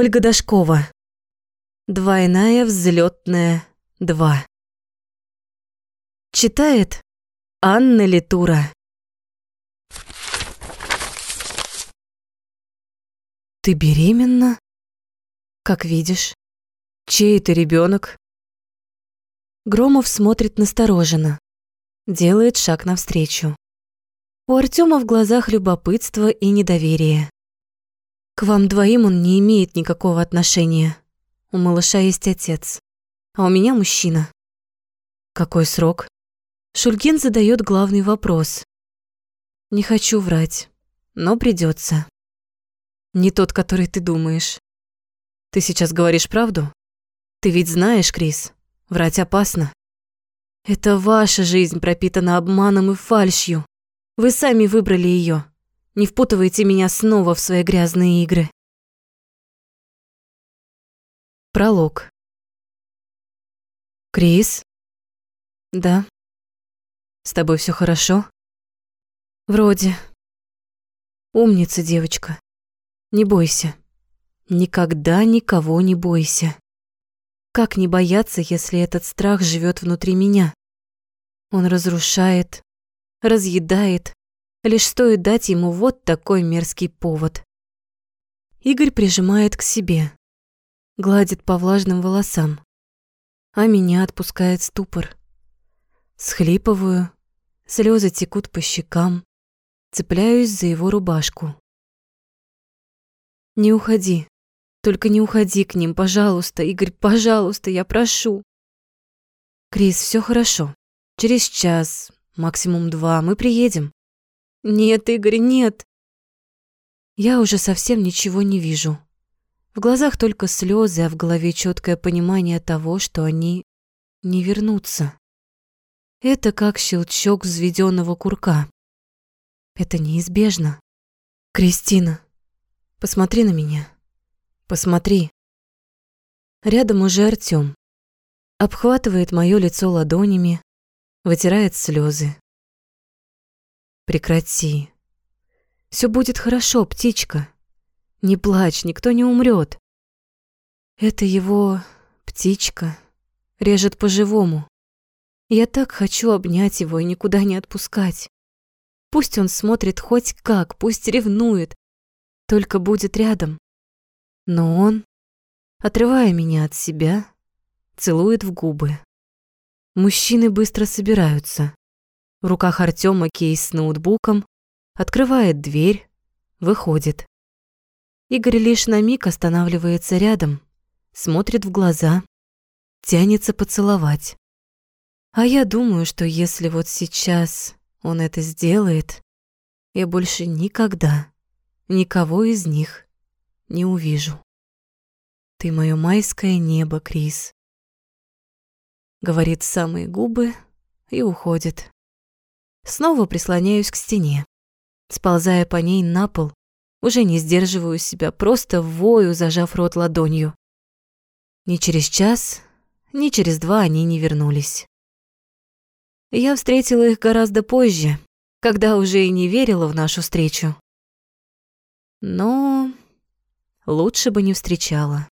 Ольга Дашкова. Двойная взлетная 2. Читает Анна Литура. Ты беременна? Как видишь. Чей это ребенок? Громов смотрит настороженно. Делает шаг навстречу. У Артема в глазах любопытство и недоверие. К вам двоим он не имеет никакого отношения. У малыша есть отец, а у меня мужчина. Какой срок? Шульгин задает главный вопрос. Не хочу врать, но придется. Не тот, который ты думаешь. Ты сейчас говоришь правду? Ты ведь знаешь, Крис, врать опасно. Это ваша жизнь пропитана обманом и фальшью. Вы сами выбрали ее. Не впутывайте меня снова в свои грязные игры. Пролог. Крис? Да. С тобой все хорошо? Вроде. Умница, девочка. Не бойся. Никогда никого не бойся. Как не бояться, если этот страх живет внутри меня? Он разрушает, разъедает, лишь стоит дать ему вот такой мерзкий повод. Игорь прижимает к себе, гладит по влажным волосам, а меня отпускает ступор. Схлипываю, слезы текут по щекам, цепляюсь за его рубашку. Не уходи. Только не уходи к ним, пожалуйста, Игорь, пожалуйста, я прошу. Крис, все хорошо. Через час, максимум два, мы приедем. Нет, Игорь, нет. Я уже совсем ничего не вижу. В глазах только слезы, а в голове четкое понимание того, что они не вернутся. Это как щелчок взведенного курка. Это неизбежно. Кристина, Посмотри на меня. Посмотри. Рядом уже Артём. Обхватывает моё лицо ладонями, вытирает слёзы. Прекрати. Всё будет хорошо, птичка. Не плачь, никто не умрёт. Это его птичка режет по-живому. Я так хочу обнять его и никуда не отпускать. Пусть он смотрит хоть как, пусть ревнует, только будет рядом. Но он, отрывая меня от себя, целует в губы. Мужчины быстро собираются. В руках Артема кейс с ноутбуком, открывает дверь, выходит. Игорь лишь на миг останавливается рядом, смотрит в глаза, тянется поцеловать. А я думаю, что если вот сейчас он это сделает, я больше никогда никого из них не увижу. Ты мое майское небо, Крис. Говорит самые губы и уходит. Снова прислоняюсь к стене, сползая по ней на пол, уже не сдерживаю себя, просто вою, зажав рот ладонью. Ни через час, ни через два они не вернулись. Я встретила их гораздо позже, когда уже и не верила в нашу встречу. Но лучше бы не встречала.